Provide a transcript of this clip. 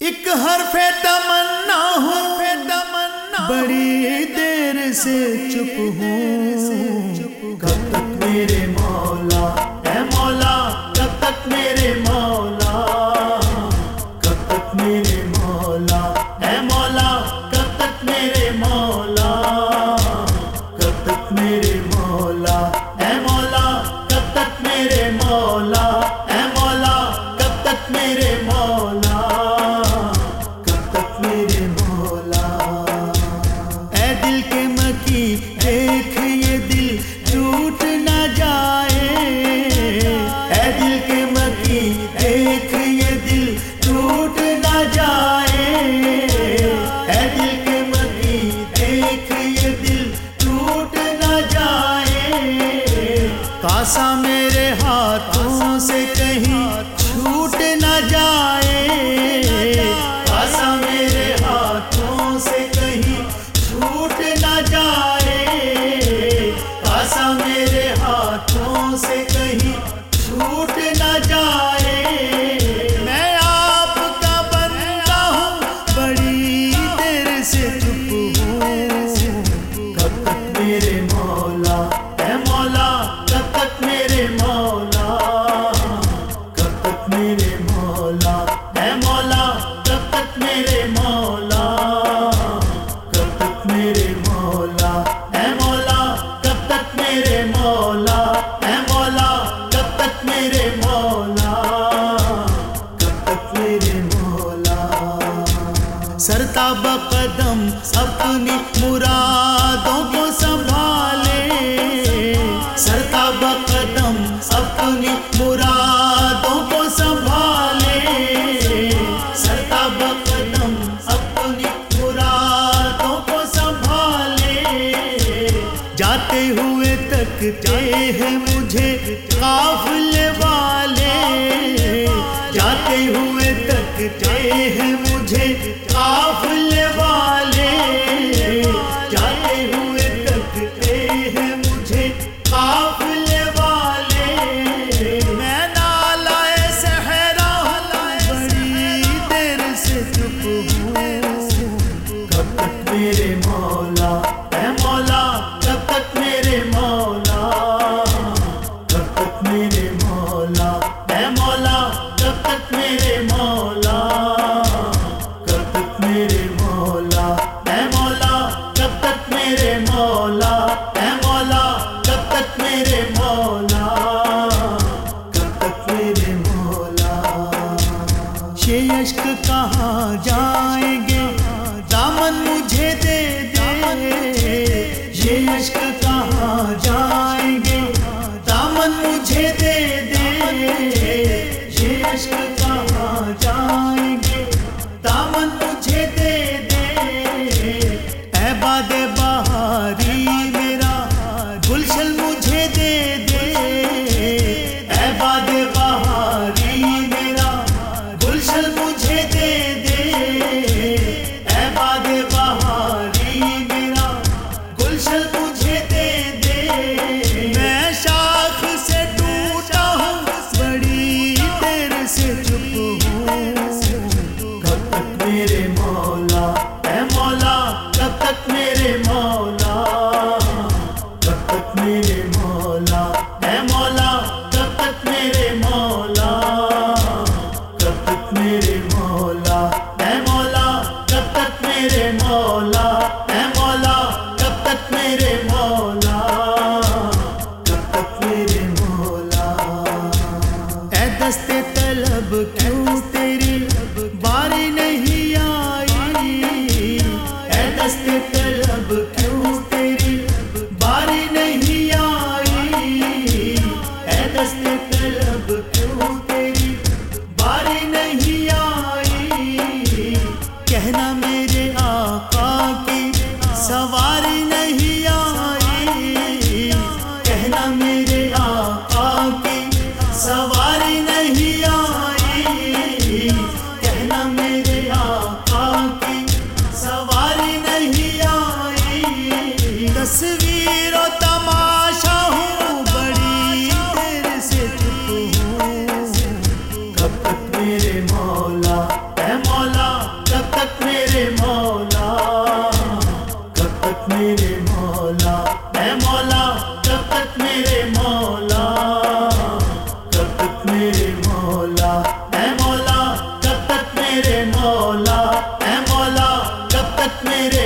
ایک حرف تمنا ہوں تمنا بڑی دیر سے چپ ہوں۔ کب تک میرے ماں کاسا میرے ہاتھوں سے سرتا بقدم اپنی مرادوں کو سنبھالے۔ سرتا بقدم اپنی مرادوں کو سنبھالے۔ سرتا بقدم اپنی مرادوں کو سنبھالے۔ جاتے ہوئے تکتے ہیں مجھے قافلے والے۔ جاتے ہوئے دیکھتے ہیں مجھے قافل والے۔ جاتے ہوئے دیکھتے ہیں مجھے قافل والے۔ میں نالا صحرا، بڑی دیر سے چپ ہوں۔ کب تک میرے مولا، اے مولا کہاں جائیں گے۔ دامن مجھے دے دے۔ یہ عشق کہاں جائیں میرے مولا، اے مولا، جب تک میرے مولا، اے مولا، جب تک میرے مولا، جب تک میرے مولا سواری نہیں آئی۔ میرے کی سواری نہیں آئی۔ تصویر میرے مولا اے مولا جب تک میرے مولا مولا جب تک میرے